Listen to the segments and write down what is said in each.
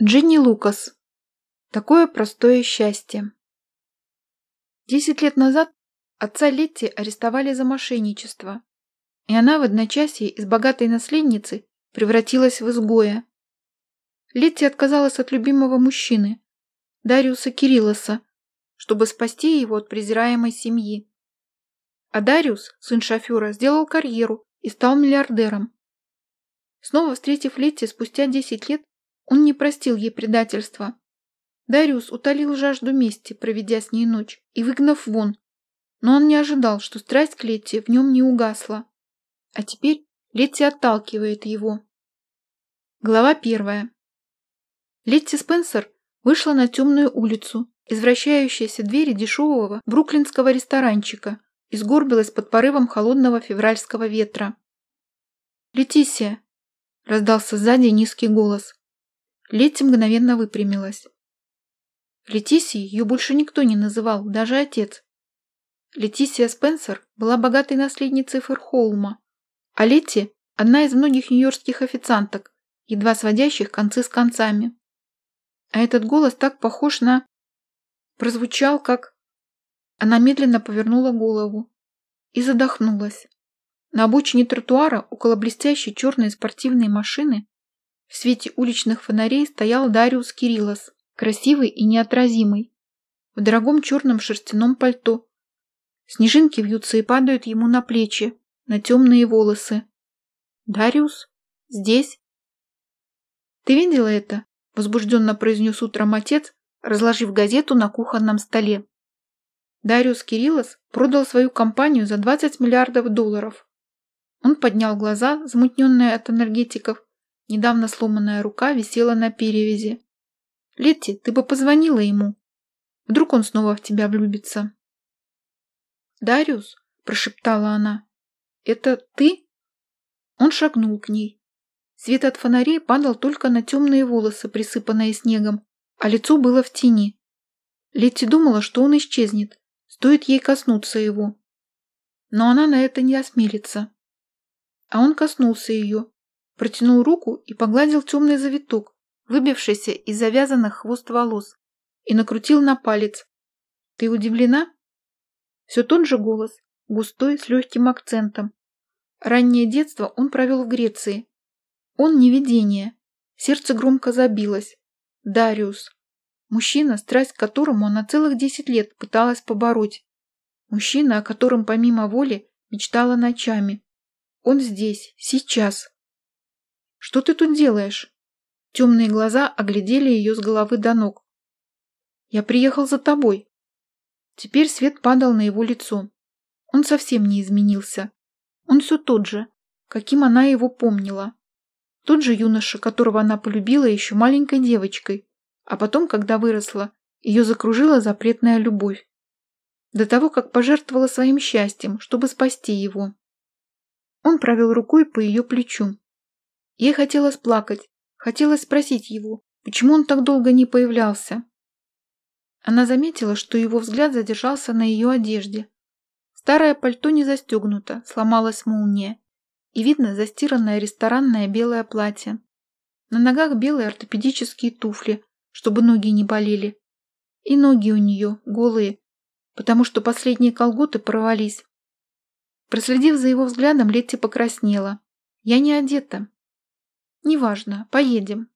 Джинни Лукас. Такое простое счастье. Десять лет назад отца Летти арестовали за мошенничество, и она в одночасье из богатой наследницы превратилась в изгоя. Летти отказалась от любимого мужчины, Дариуса Кириллоса, чтобы спасти его от презираемой семьи. А Дариус, сын шофера, сделал карьеру и стал миллиардером. Снова встретив Летти спустя десять лет, он не простил ей предательства. Дариус утолил жажду мести, проведя с ней ночь и выгнав вон. Но он не ожидал, что страсть к Летти в нем не угасла. А теперь Летти отталкивает его. Глава первая. Летти Спенсер вышла на темную улицу, из вращающейся двери дешевого бруклинского ресторанчика и сгорбилась под порывом холодного февральского ветра. «Летисия!» – раздался сзади низкий голос. Летти мгновенно выпрямилась. Летисией ее больше никто не называл, даже отец. Летисия Спенсер была богатой наследницей Ферхолма, а Летти – одна из многих нью-йоркских официанток, едва сводящих концы с концами. А этот голос так похож на... прозвучал как... Она медленно повернула голову и задохнулась. На обочине тротуара, около блестящей черной спортивной машины, в свете уличных фонарей стоял Дариус Кириллос, красивый и неотразимый, в дорогом черном шерстяном пальто. Снежинки вьются и падают ему на плечи, на темные волосы. «Дариус? Здесь?» «Ты видела это?» – возбужденно произнес утром отец, разложив газету на кухонном столе. Дариус Кириллос продал свою компанию за 20 миллиардов долларов. Он поднял глаза, замутненные от энергетиков, Недавно сломанная рука висела на перевязи. «Летти, ты бы позвонила ему. Вдруг он снова в тебя влюбится». «Дариус?» – прошептала она. «Это ты?» Он шагнул к ней. Свет от фонарей падал только на темные волосы, присыпанные снегом, а лицо было в тени. Летти думала, что он исчезнет, стоит ей коснуться его. Но она на это не осмелится. А он коснулся ее, протянул руку и погладил темный завиток, выбившийся из завязанных хвост волос, и накрутил на палец. «Ты удивлена?» Все тот же голос, густой, с легким акцентом. Раннее детство он провел в Греции. Он не видение. Сердце громко забилось. Дариус. Мужчина, страсть к которому она целых десять лет пыталась побороть. Мужчина, о котором помимо воли мечтала ночами. Он здесь, сейчас. Что ты тут делаешь?» Темные глаза оглядели ее с головы до ног. «Я приехал за тобой». Теперь свет падал на его лицо. Он совсем не изменился. Он все тот же, каким она его помнила. Тот же юноша, которого она полюбила еще маленькой девочкой, а потом, когда выросла, ее закружила запретная любовь. До того, как пожертвовала своим счастьем, чтобы спасти его. Он провел рукой по ее плечу. Ей хотелось плакать, хотелось спросить его, почему он так долго не появлялся. Она заметила, что его взгляд задержался на ее одежде. Старое пальто не застегнуто, сломалась молния, и видно застиранное ресторанное белое платье. На ногах белые ортопедические туфли, чтобы ноги не болели. И ноги у нее голые, потому что последние колготы порвались. Проследив за его взглядом, Летти покраснела. «Я не одета», «Неважно, поедем».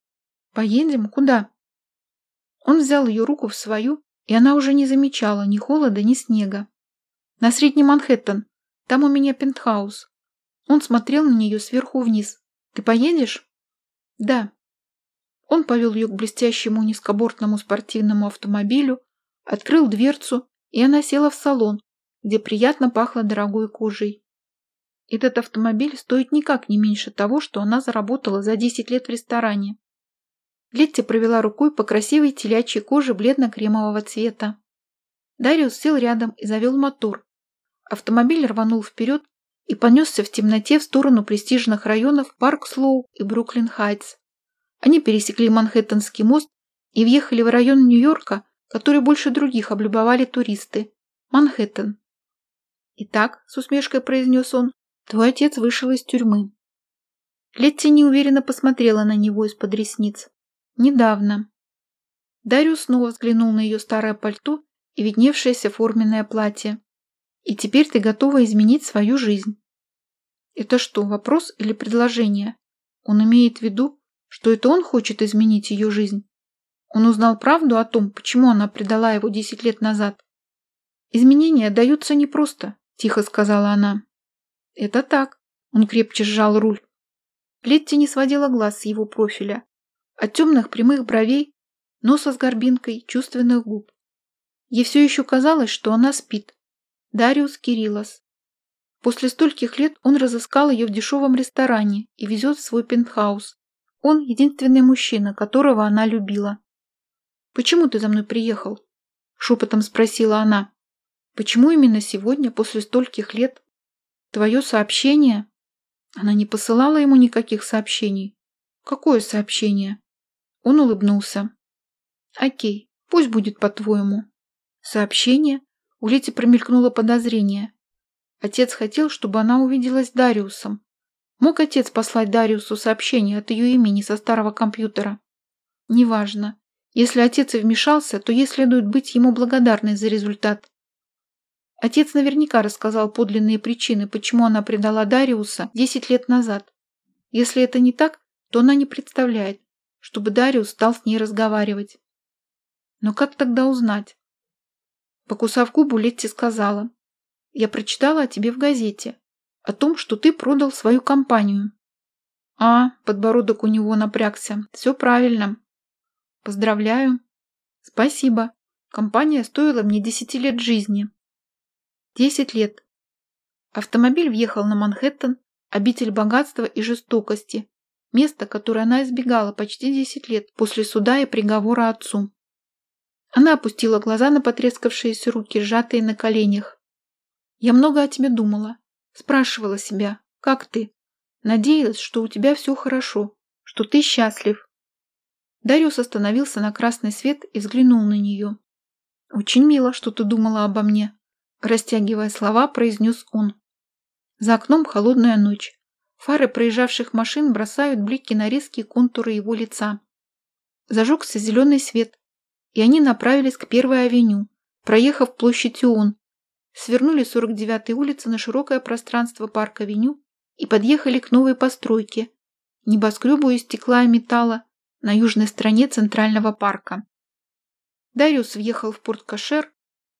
«Поедем? Куда?» Он взял ее руку в свою, и она уже не замечала ни холода, ни снега. «На Средний Манхэттен. Там у меня пентхаус». Он смотрел на нее сверху вниз. «Ты поедешь?» «Да». Он повел ее к блестящему низкобортному спортивному автомобилю, открыл дверцу, и она села в салон, где приятно пахло дорогой кожей. Этот автомобиль стоит никак не меньше того, что она заработала за 10 лет в ресторане. Летти провела рукой по красивой телячьей коже бледно-кремового цвета. Дариус сел рядом и завел мотор. Автомобиль рванул вперед и понесся в темноте в сторону престижных районов Парк-Слоу и Бруклин-Хайтс. Они пересекли Манхэттенский мост и въехали в район Нью-Йорка, который больше других облюбовали туристы – Манхэттен. «Итак», – с усмешкой произнес он, Твой отец вышел из тюрьмы. Летти неуверенно посмотрела на него из-под ресниц. Недавно. Дариус снова взглянул на ее старое пальто и видневшееся форменное платье. И теперь ты готова изменить свою жизнь. Это что, вопрос или предложение? Он имеет в виду, что это он хочет изменить ее жизнь. Он узнал правду о том, почему она предала его десять лет назад. «Изменения даются непросто», – тихо сказала она. «Это так». Он крепче сжал руль. Летти не сводила глаз с его профиля. От темных прямых бровей, носа с горбинкой, чувственных губ. Ей все еще казалось, что она спит. Дариус Кириллос. После стольких лет он разыскал ее в дешевом ресторане и везет в свой пентхаус. Он единственный мужчина, которого она любила. «Почему ты за мной приехал?» – шепотом спросила она. «Почему именно сегодня, после стольких лет? Твое сообщение?» Она не посылала ему никаких сообщений. «Какое сообщение?» Он улыбнулся. «Окей, пусть будет по-твоему». Сообщение? У Лети промелькнуло подозрение. Отец хотел, чтобы она увиделась с Дариусом. Мог отец послать Дариусу сообщение от ее имени со старого компьютера? Неважно. Если отец и вмешался, то ей следует быть ему благодарной за результат. Отец наверняка рассказал подлинные причины, почему она предала Дариуса 10 лет назад. Если это не так, то она не представляет, чтобы Дариус стал с ней разговаривать. Но как тогда узнать? Покусав губу, Летти сказала. «Я прочитала о тебе в газете. О том, что ты продал свою компанию». «А, подбородок у него напрягся. Все правильно. Поздравляю. Спасибо. Компания стоила мне десяти лет жизни. Десять лет. Автомобиль въехал на Манхэттен, обитель богатства и жестокости, место, которое она избегала почти десять лет после суда и приговора отцу. Она опустила глаза на потрескавшиеся руки, сжатые на коленях. «Я много о тебе думала. Спрашивала себя, как ты? Надеялась, что у тебя все хорошо, что ты счастлив. Дариус остановился на красный свет и взглянул на нее. «Очень мило, что ты думала обо мне», – растягивая слова, произнес он. За окном холодная ночь. Фары проезжавших машин бросают блики на резкие контуры его лица. Зажегся зеленый свет, и они направились к Первой авеню, проехав площадь Ион, свернули с 49-й улицы на широкое пространство парк-авеню и подъехали к новой постройке, небоскребу из стекла и металла, на южной стороне Центрального парка. Дариус въехал в порт Кашер,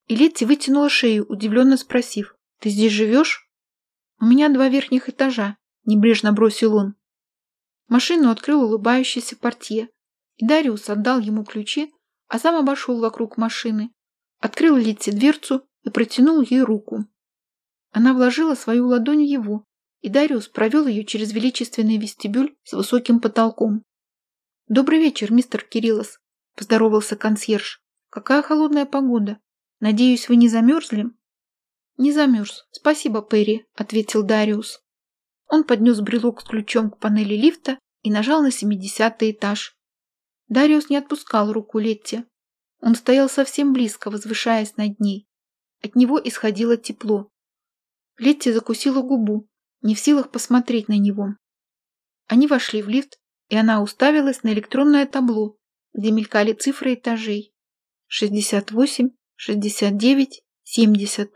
и Летти вытянула шею, удивленно спросив, «Ты здесь живешь?» «У меня два верхних этажа», – небрежно бросил он. Машину открыл улыбающийся портье, и Дариус отдал ему ключи, а сам обошел вокруг машины, открыл Летти дверцу и протянул ей руку. Она вложила свою ладонь в его, и Дариус провел ее через величественный вестибюль с высоким потолком. «Добрый вечер, мистер Кириллос», – поздоровался консьерж. «Какая холодная погода. Надеюсь, вы не замерзли?» «Не замерз. Спасибо, Перри», – ответил Дариус. Он поднес брелок с ключом к панели лифта и нажал на семидесятый этаж. Дариус не отпускал руку Летти. Он стоял совсем близко, возвышаясь над ней. От него исходило тепло. Летти закусила губу, не в силах посмотреть на него. Они вошли в лифт и она уставилась на электронное табло, где мелькали цифры этажей. 68, 69, 70.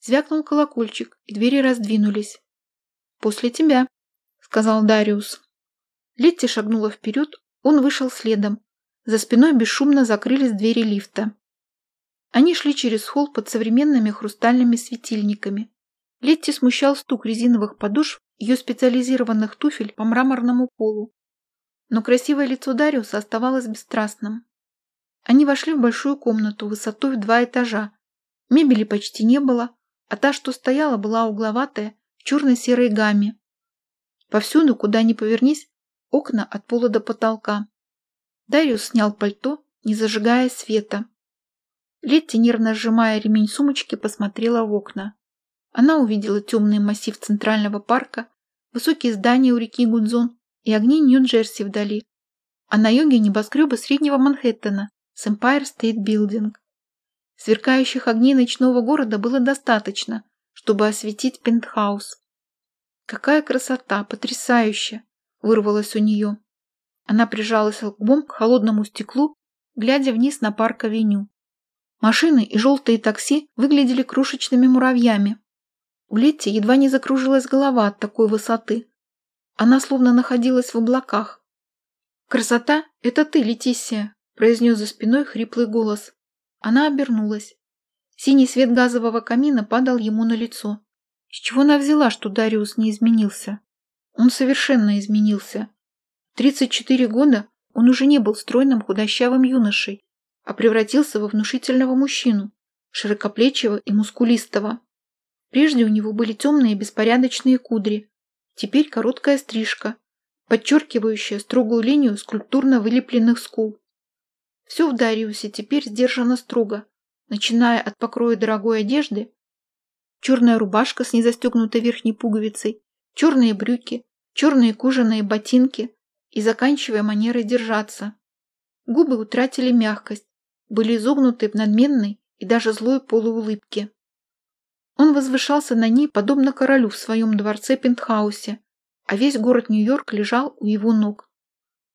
Звякнул колокольчик, и двери раздвинулись. «После тебя», — сказал Дариус. Летти шагнула вперед, он вышел следом. За спиной бесшумно закрылись двери лифта. Они шли через холл под современными хрустальными светильниками. Летти смущал стук резиновых подошв ее специализированных туфель по мраморному полу но красивое лицо Дариуса оставалось бесстрастным. Они вошли в большую комнату высотой в два этажа. Мебели почти не было, а та, что стояла, была угловатая, в черно-серой гамме. Повсюду, куда ни повернись, окна от пола до потолка. Дариус снял пальто, не зажигая света. Летти, нервно сжимая ремень сумочки, посмотрела в окна. Она увидела темный массив Центрального парка, высокие здания у реки Гудзон и огни Нью-Джерси вдали, а на юге небоскребы среднего Манхэттена с Empire State Building. Сверкающих огней ночного города было достаточно, чтобы осветить пентхаус. «Какая красота! Потрясающе!» – вырвалось у нее. Она прижалась лбом к холодному стеклу, глядя вниз на парк-авеню. Машины и желтые такси выглядели крошечными муравьями. У Летти едва не закружилась голова от такой высоты. Она словно находилась в облаках. «Красота — это ты, Летиссия!» – произнес за спиной хриплый голос. Она обернулась. Синий свет газового камина падал ему на лицо. С чего она взяла, что Дариус не изменился? Он совершенно изменился. В 34 года он уже не был стройным худощавым юношей, а превратился во внушительного мужчину, широкоплечего и мускулистого. Прежде у него были темные беспорядочные кудри, теперь короткая стрижка, подчеркивающая строгую линию скульптурно вылепленных скул. Все в Дариусе теперь сдержано строго, начиная от покроя дорогой одежды, черная рубашка с незастегнутой верхней пуговицей, черные брюки, черные кожаные ботинки и заканчивая манерой держаться. Губы утратили мягкость, были изогнуты в надменной и даже злой полуулыбке. Он возвышался на ней, подобно королю в своем дворце-пентхаусе, а весь город Нью-Йорк лежал у его ног.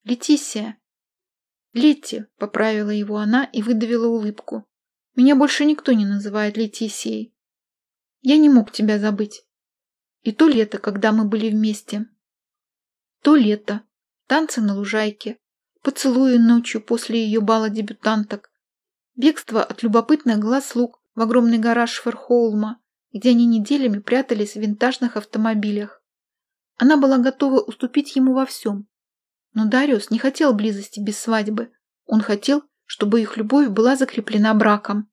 «Летисия!» «Летти!» — поправила его она и выдавила улыбку. «Меня больше никто не называет Летисией. Я не мог тебя забыть. И то лето, когда мы были вместе. То лето, танцы на лужайке, поцелуи ночью после ее бала дебютанток, бегство от любопытных глаз слуг в огромный гараж Ферхолма, где они неделями прятались в винтажных автомобилях. Она была готова уступить ему во всем. Но Дариус не хотел близости без свадьбы. Он хотел, чтобы их любовь была закреплена браком.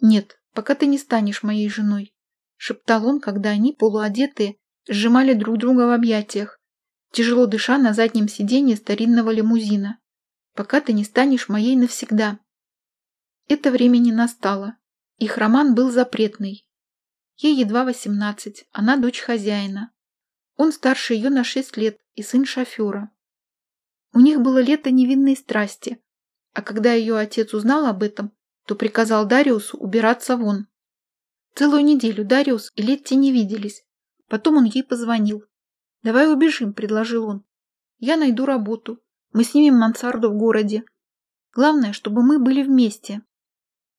«Нет, пока ты не станешь моей женой», — шептал он, когда они, полуодетые, сжимали друг друга в объятиях, тяжело дыша на заднем сиденье старинного лимузина. «Пока ты не станешь моей навсегда». Это время не настало. Их роман был запретный. Ей едва восемнадцать, она дочь хозяина. Он старше ее на шесть лет и сын шофера. У них было лето невинной страсти, а когда ее отец узнал об этом, то приказал Дариусу убираться вон. Целую неделю Дариус и Летти не виделись. Потом он ей позвонил. «Давай убежим», — предложил он. «Я найду работу. Мы снимем мансарду в городе. Главное, чтобы мы были вместе».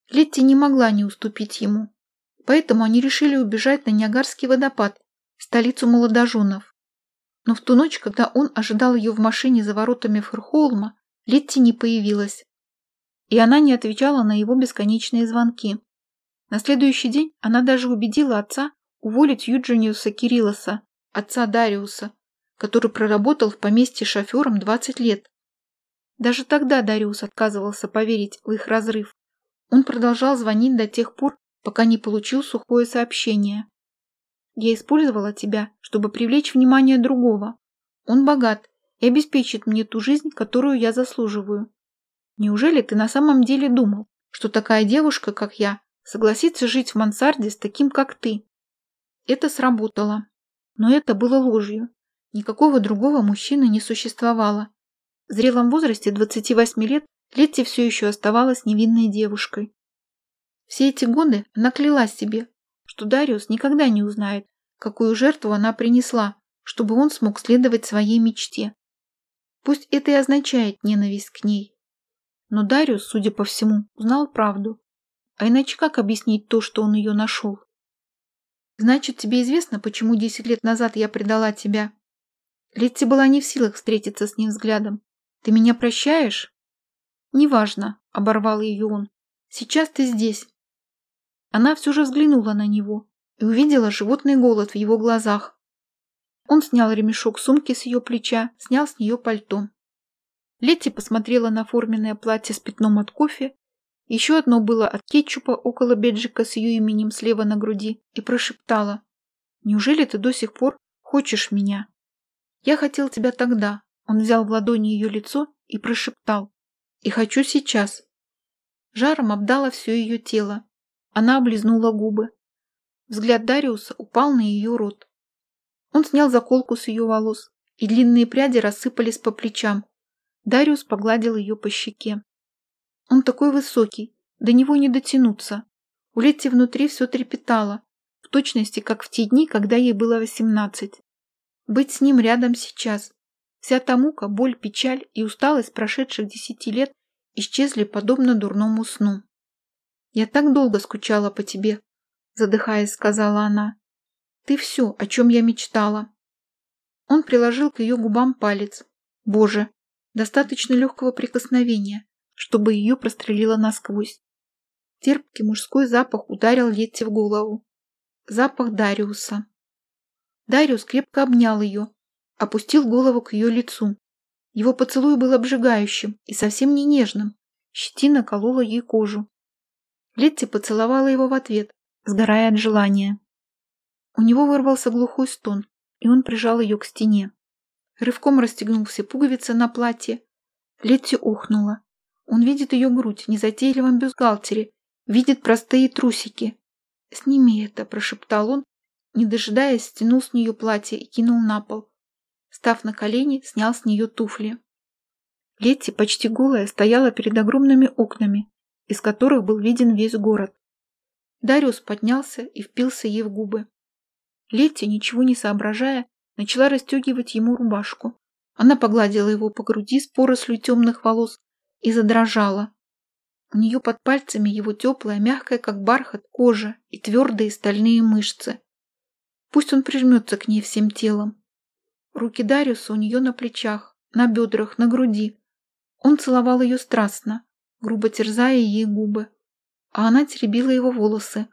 Летти не могла не уступить ему. Поэтому они решили убежать на Ниагарский водопад, столицу молодоженов. Но в ту ночь, когда он ожидал ее в машине за воротами Ферхолма, Летти не появилась. И она не отвечала на его бесконечные звонки. На следующий день она даже убедила отца уволить Юджиниуса Кириллоса, отца Дариуса, который проработал в поместье шофером 20 лет. Даже тогда Дариус отказывался поверить в их разрыв. Он продолжал звонить до тех пор, пока не получил сухое сообщение. Я использовала тебя, чтобы привлечь внимание другого. Он богат и обеспечит мне ту жизнь, которую я заслуживаю. Неужели ты на самом деле думал, что такая девушка, как я, согласится жить в мансарде с таким, как ты? Это сработало. Но это было ложью. Никакого другого мужчины не существовало. В зрелом возрасте 28 лет Летти все еще оставалась невинной девушкой. Все эти годы она клялась себе, что Дариус никогда не узнает, какую жертву она принесла, чтобы он смог следовать своей мечте. Пусть это и означает ненависть к ней. Но Дариус, судя по всему, узнал правду. А иначе как объяснить то, что он ее нашел? Значит, тебе известно, почему десять лет назад я предала тебя? Летти была не в силах встретиться с ним взглядом. Ты меня прощаешь? Неважно, оборвал ее он. Сейчас ты здесь. Она все же взглянула на него и увидела животный голод в его глазах. Он снял ремешок сумки с ее плеча, снял с нее пальто. Летти посмотрела на форменное платье с пятном от кофе. Еще одно было от кетчупа около беджика с ее именем слева на груди и прошептала. «Неужели ты до сих пор хочешь меня?» «Я хотел тебя тогда». Он взял в ладони ее лицо и прошептал. «И хочу сейчас». Жаром обдало все ее тело, она облизнула губы. Взгляд Дариуса упал на ее рот. Он снял заколку с ее волос, и длинные пряди рассыпались по плечам. Дариус погладил ее по щеке. Он такой высокий, до него не дотянуться. У Летти внутри все трепетало, в точности, как в те дни, когда ей было восемнадцать. Быть с ним рядом сейчас. Вся та мука, боль, печаль и усталость прошедших десяти лет исчезли подобно дурному сну. «Я так долго скучала по тебе», – задыхаясь, сказала она. «Ты все, о чем я мечтала». Он приложил к ее губам палец. Боже, достаточно легкого прикосновения, чтобы ее прострелило насквозь. Терпкий мужской запах ударил Летти в голову. Запах Дариуса. Дариус крепко обнял ее, опустил голову к ее лицу. Его поцелуй был обжигающим и совсем не нежным. Щетина колола ей кожу. Летти поцеловала его в ответ, сгорая от желания. У него вырвался глухой стон, и он прижал ее к стене. Рывком расстегнул все пуговицы на платье. Летти ухнула. Он видит ее грудь в незатейливом бюстгальтере, видит простые трусики. «Сними это», – прошептал он, не дожидаясь, стянул с нее платье и кинул на пол. Став на колени, снял с нее туфли. Летти, почти голая, стояла перед огромными окнами, из которых был виден весь город. Дариус поднялся и впился ей в губы. Летти, ничего не соображая, начала расстегивать ему рубашку. Она погладила его по груди с порослью темных волос и задрожала. У нее под пальцами его теплая, мягкая, как бархат, кожа и твердые стальные мышцы. Пусть он прижмется к ней всем телом. Руки Дариуса у нее на плечах, на бедрах, на груди. Он целовал ее страстно, грубо терзая ей губы. А она теребила его волосы.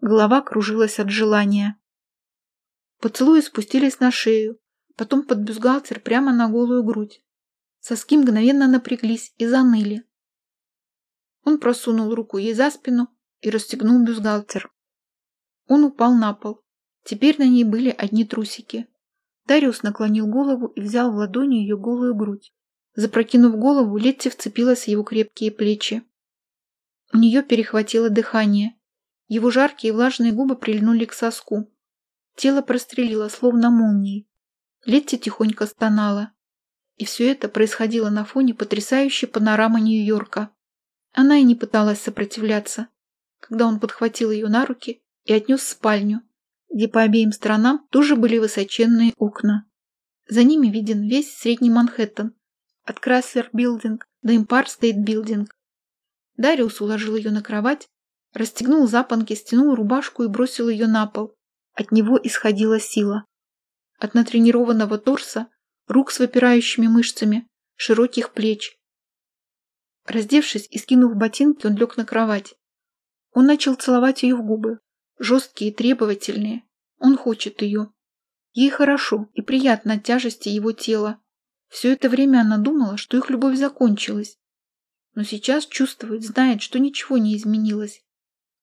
Голова кружилась от желания. Поцелуи спустились на шею, потом под бюстгальтер прямо на голую грудь. Соски мгновенно напряглись и заныли. Он просунул руку ей за спину и расстегнул бюстгальтер. Он упал на пол. Теперь на ней были одни трусики. Дариус наклонил голову и взял в ладони ее голую грудь. Запрокинув голову, Летти вцепилась в его крепкие плечи. У нее перехватило дыхание. Его жаркие влажные губы прильнули к соску. Тело прострелило, словно молнией. Летти тихонько стонала. И все это происходило на фоне потрясающей панорамы Нью-Йорка. Она и не пыталась сопротивляться, когда он подхватил ее на руки и отнес в спальню, где по обеим сторонам тоже были высоченные окна. За ними виден весь Средний Манхэттен, от Крайслер Билдинг до Эмпайр Стейт Билдинг. Дариус уложил ее на кровать, расстегнул запонки, стянул рубашку и бросил ее на пол, от него исходила сила. От натренированного торса, рук с выпирающими мышцами, широких плеч. Раздевшись и скинув ботинки, он лег на кровать. Он начал целовать ее в губы, жесткие требовательные. Он хочет ее. Ей хорошо и приятно от тяжести его тела. Все это время она думала, что их любовь закончилась. Но сейчас чувствует, знает, что ничего не изменилось.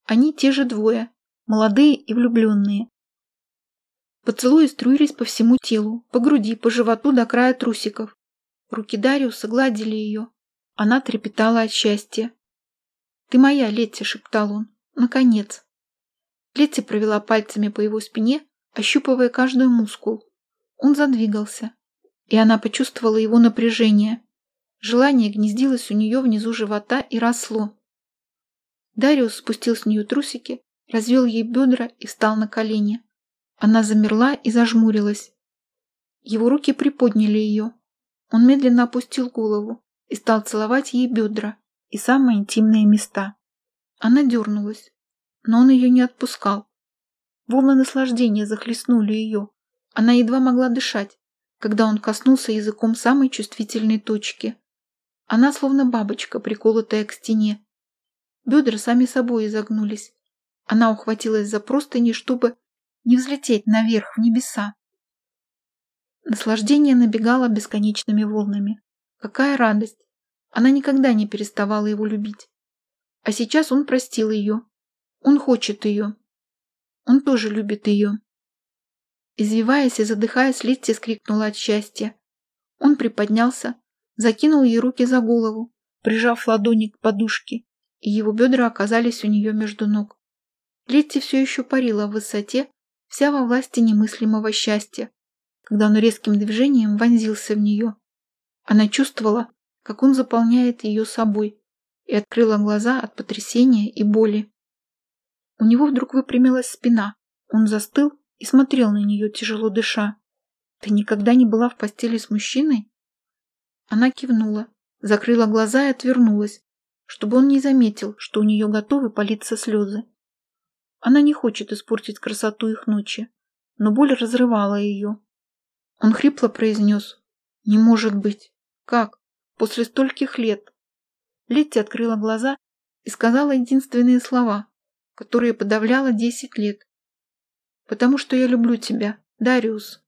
Они те же двое, молодые и влюбленные. Поцелуи струились по всему телу, по груди, по животу до края трусиков. Руки Дариуса гладили ее. Она трепетала от счастья. «Ты моя, Летти», — шептал он. «Наконец». Летти провела пальцами по его спине, ощупывая каждый мускул. Он задвигался, и она почувствовала его напряжение. Желание гнездилось у нее внизу живота и росло. Дариус спустил с нее трусики, развел ей бедра и встал на колени. Она замерла и зажмурилась. Его руки приподняли ее. Он медленно опустил голову и стал целовать ей бедра и самые интимные места. Она дернулась, но он ее не отпускал. Волны наслаждения захлестнули ее. Она едва могла дышать, когда он коснулся языком самой чувствительной точки. Она словно бабочка, приколотая к стене. Бедра сами собой изогнулись. Она ухватилась за простыни, чтобы не взлететь наверх в небеса. Наслаждение набегало бесконечными волнами. Какая радость! Она никогда не переставала его любить. А сейчас он простил ее. Он хочет ее. Он тоже любит ее. Извиваясь и задыхаясь, Литти скрикнула от счастья. Он приподнялся, закинул ей руки за голову, прижав ладони к подушке, и его бедра оказались у нее между ног. Летти все еще парила в высоте, вся во власти немыслимого счастья, когда он резким движением вонзился в нее. Она чувствовала, как он заполняет ее собой, и открыла глаза от потрясения и боли. У него вдруг выпрямилась спина, он застыл и смотрел на нее, тяжело дыша. Ты никогда не была в постели с мужчиной? Она кивнула, закрыла глаза и отвернулась, чтобы он не заметил, что у нее готовы палиться слезы. Она не хочет испортить красоту их ночи, но боль разрывала ее. Он хрипло произнес «Не может быть! Как? После стольких лет!» Летти открыла глаза и сказала единственные слова, которые подавляла десять лет. «Потому что я люблю тебя, Дариус».